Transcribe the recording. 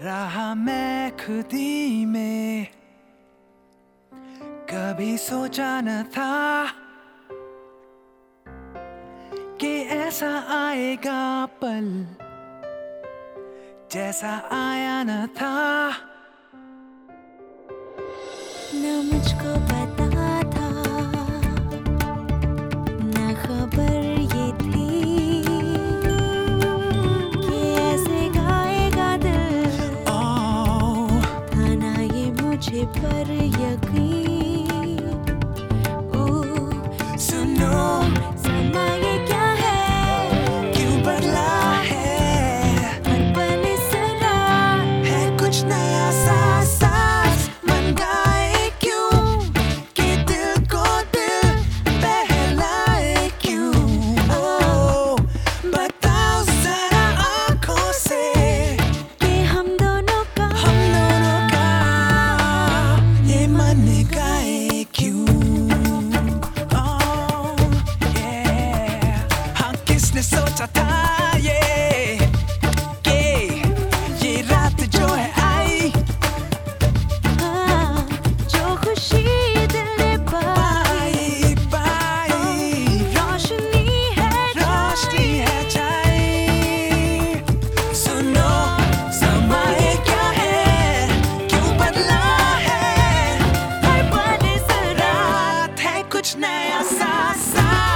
रहा मैं खुदी में। कभी सोचा न था कि ऐसा आएगा पल जैसा आया न था। न मुझको पता पर ključne, ja, sa, sa.